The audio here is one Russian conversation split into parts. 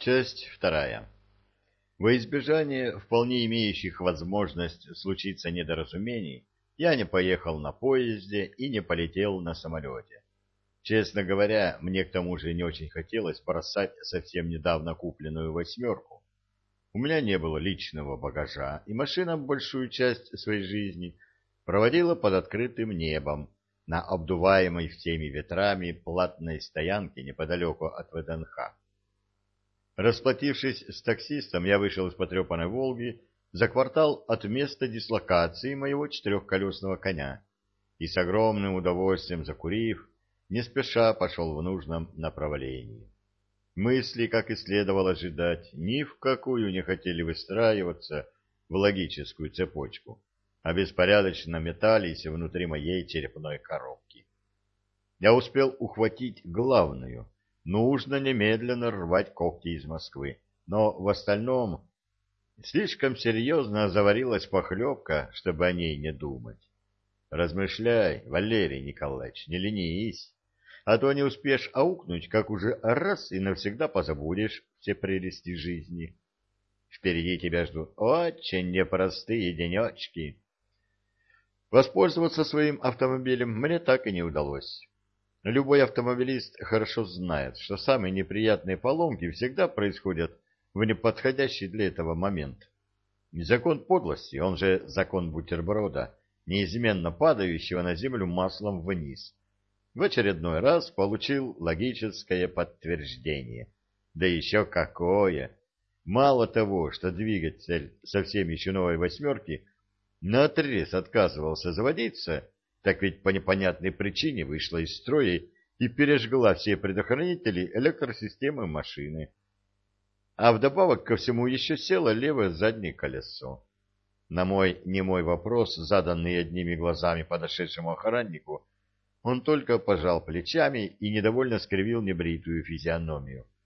Часть вторая. Во избежание вполне имеющих возможность случиться недоразумений, я не поехал на поезде и не полетел на самолете. Честно говоря, мне к тому же не очень хотелось бросать совсем недавно купленную «восьмерку». У меня не было личного багажа, и машина большую часть своей жизни проводила под открытым небом на обдуваемой всеми ветрами платной стоянке неподалеку от ВДНХ. Расплатившись с таксистом, я вышел из потрепанной «Волги» за квартал от места дислокации моего четырехколесного коня и с огромным удовольствием закурив, не спеша пошел в нужном направлении. Мысли, как и следовало ожидать, ни в какую не хотели выстраиваться в логическую цепочку, а беспорядочно метались внутри моей черепной коробки. Я успел ухватить главную — нужно немедленно рвать когти из Москвы. Но в остальном слишком серьезно заварилась похлебка, чтобы о ней не думать. Размышляй, Валерий Николаевич, не ленись, а то не успеешь аукнуть, как уже раз и навсегда позабудешь все прелести жизни. Впереди тебя ждут очень непростые денечки. Воспользоваться своим автомобилем мне так и не удалось. Любой автомобилист хорошо знает, что самые неприятные поломки всегда происходят в неподходящий для этого момент. Закон подлости, он же закон бутерброда, неизменно падающего на землю маслом вниз, в очередной раз получил логическое подтверждение. Да еще какое! Мало того, что двигатель совсем еще новой восьмерки наотрез отказывался заводиться, так ведь по непонятной причине вышла из строя и пережгла все предохранители электросистемы машины. А вдобавок ко всему еще село левое заднее колесо. На мой немой вопрос, заданный одними глазами подошедшему охраннику, он только пожал плечами и недовольно скривил небритую физиономию. —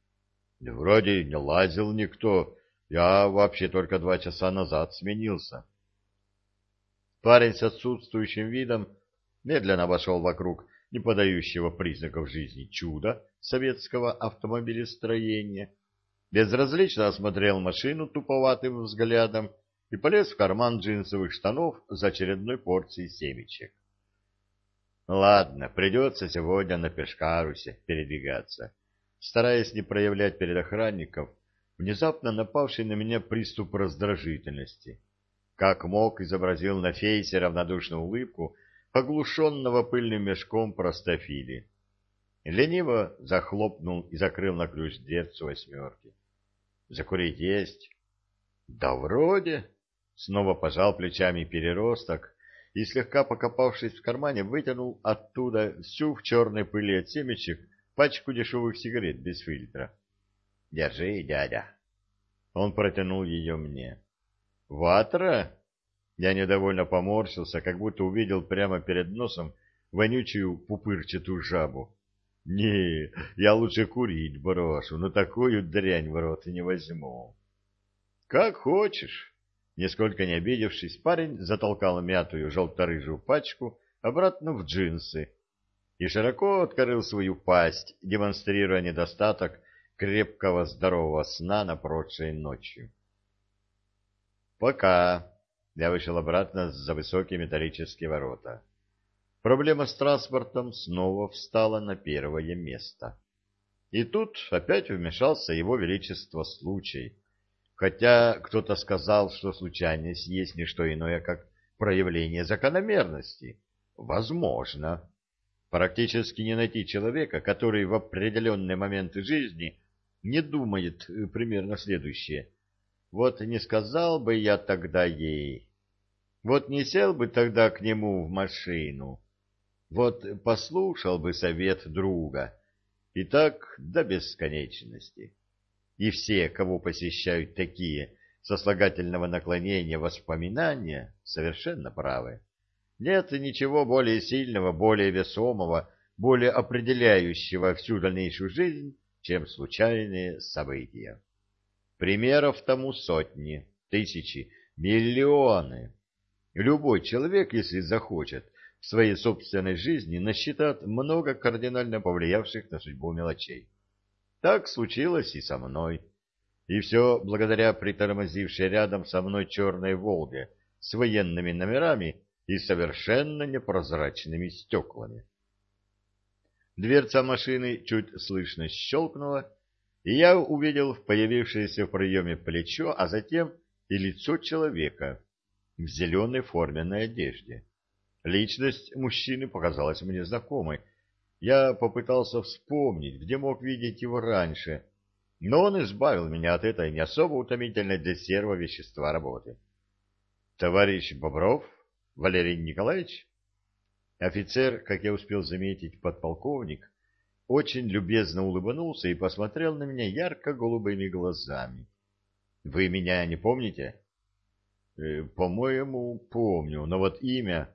Вроде не лазил никто, я вообще только два часа назад сменился. Парень с отсутствующим видом медленно обошел вокруг не подающего признаков жизни чуда советского автомобилестроения, безразлично осмотрел машину туповатым взглядом и полез в карман джинсовых штанов за очередной порцией семечек. Ладно, придется сегодня на пешкарусе передвигаться, стараясь не проявлять перед охранников внезапно напавший на меня приступ раздражительности. Как мог, изобразил на фейсе равнодушную улыбку оглушенного пыльным мешком простофили. Лениво захлопнул и закрыл на ключ дверцу восьмерки. «Закурить есть?» «Да вроде...» Снова пожал плечами переросток и, слегка покопавшись в кармане, вытянул оттуда всю в черной пыли от семечек пачку дешевых сигарет без фильтра. «Держи, дядя». Он протянул ее мне. «Ватра?» Я недовольно поморщился, как будто увидел прямо перед носом вонючую пупырчатую жабу. Не, я лучше курить брошу, но такую дрянь в рот не возьму. Как хочешь. Нисколько не обидевшись, парень затолкал мятую желто-рыжую пачку обратно в джинсы и широко открыл свою пасть, демонстрируя недостаток крепкого здорового сна на прочей ночью. «Пока», я вышел обратно за высокие металлические ворота. Проблема с транспортом снова встала на первое место. И тут опять вмешался его величество случай. Хотя кто-то сказал, что случайность есть не что иное, как проявление закономерности. Возможно. Практически не найти человека, который в определенные моменты жизни не думает э, примерно следующее. Вот не сказал бы я тогда ей, вот не сел бы тогда к нему в машину, вот послушал бы совет друга, и так до бесконечности. И все, кого посещают такие сослагательного наклонения воспоминания, совершенно правы. Нет ничего более сильного, более весомого, более определяющего всю дальнейшую жизнь, чем случайные события. Примеров тому сотни, тысячи, миллионы. Любой человек, если захочет, в своей собственной жизни насчитает много кардинально повлиявших на судьбу мелочей. Так случилось и со мной. И все благодаря притормозившей рядом со мной черной «Волге» с военными номерами и совершенно непрозрачными стеклами. Дверца машины чуть слышно щелкнула, и я увидел появившееся в проеме плечо, а затем и лицо человека в зеленой форменной одежде. Личность мужчины показалась мне знакомой. Я попытался вспомнить, где мог видеть его раньше, но он избавил меня от этой не особо утомительной для серого вещества работы. — Товарищ Бобров? Валерий Николаевич? Офицер, как я успел заметить, подполковник, очень любезно улыбнулся и посмотрел на меня ярко-голубыми глазами. — Вы меня не помните? «Э, — По-моему, помню, но вот имя...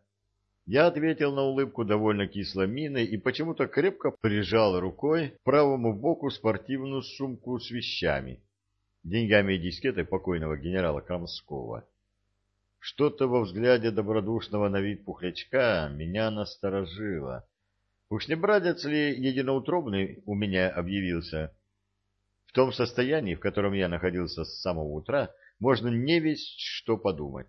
Я ответил на улыбку довольно кислой миной и почему-то крепко прижал рукой правому боку спортивную сумку с вещами, деньгами и дискетой покойного генерала Крамского. Что-то во взгляде добродушного на вид пухлячка меня насторожило. Уж не братец ли единоутробный у меня объявился? В том состоянии, в котором я находился с самого утра, можно не весть что подумать.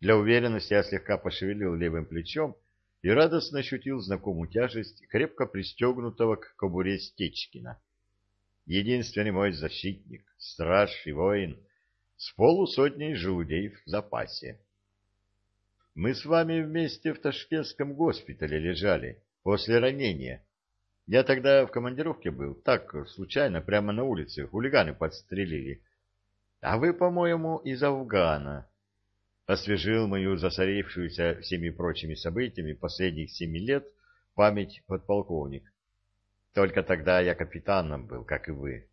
Для уверенности я слегка пошевелил левым плечом и радостно ощутил знакомую тяжесть крепко пристегнутого к кобуре Стечкина. Единственный мой защитник, страж и воин, с полусотней желудей в запасе. Мы с вами вместе в Ташкентском госпитале лежали после ранения. Я тогда в командировке был, так, случайно, прямо на улице, хулиганы подстрелили. А вы, по-моему, из Афгана освежил мою засорившуюся всеми прочими событиями последних семи лет память подполковник. Только тогда я капитаном был, как и вы.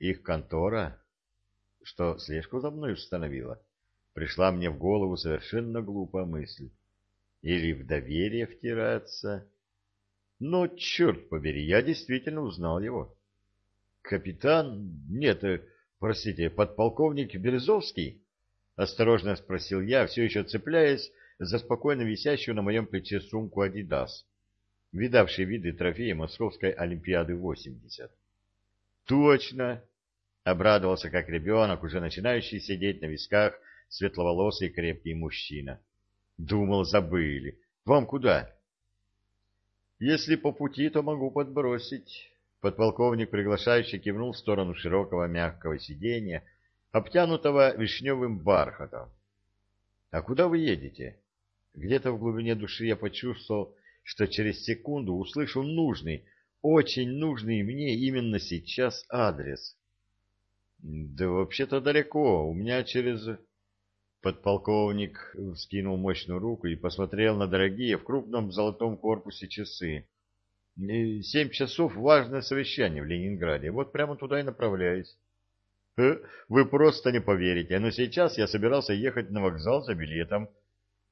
Их контора, что слежку за мной установила, пришла мне в голову совершенно глупая мысль. Или в доверие втираться. Но, черт побери, я действительно узнал его. Капитан... Нет, э, простите, подполковник Березовский? — осторожно спросил я, все еще цепляясь за спокойно висящую на моем плече сумку «Адидас», видавший виды трофея Московской Олимпиады-80. «Точно!» — обрадовался как ребенок, уже начинающий сидеть на висках светловолосый крепкий мужчина. «Думал, забыли. Вам куда?» «Если по пути, то могу подбросить». Подполковник приглашающий кивнул в сторону широкого мягкого сиденья, обтянутого вишневым бархатом. — А куда вы едете? Где-то в глубине души я почувствовал, что через секунду услышу нужный, очень нужный мне именно сейчас адрес. — Да вообще-то далеко, у меня через... Подполковник вскинул мощную руку и посмотрел на дорогие в крупном золотом корпусе часы. Семь часов важное совещание в Ленинграде. Вот прямо туда и направляюсь. Э, вы просто не поверите, но сейчас я собирался ехать на вокзал за билетом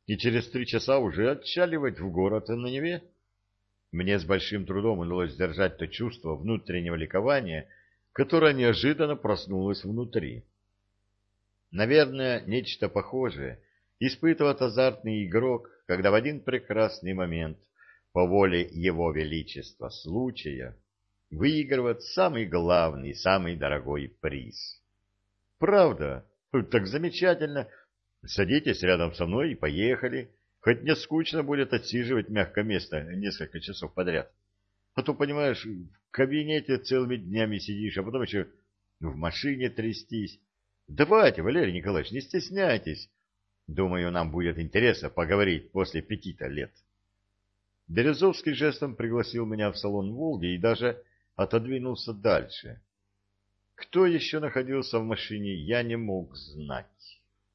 и через три часа уже отчаливать в город на Неве. Мне с большим трудом удалось сдержать то чувство внутреннего ликования, которое неожиданно проснулось внутри. Наверное, нечто похожее испытывает азартный игрок, когда в один прекрасный момент, по воле его величества случая, выигрывает самый главный, самый дорогой приз. Правда? Так замечательно. Садитесь рядом со мной и поехали. Хоть не скучно будет отсиживать мягкое место несколько часов подряд. А то, понимаешь, в кабинете целыми днями сидишь, а потом еще в машине трястись. Давайте, Валерий Николаевич, не стесняйтесь. Думаю, нам будет интересно поговорить после пяти-то лет. Березовский жестом пригласил меня в салон «Волги» и даже отодвинулся дальше. Кто еще находился в машине, я не мог знать.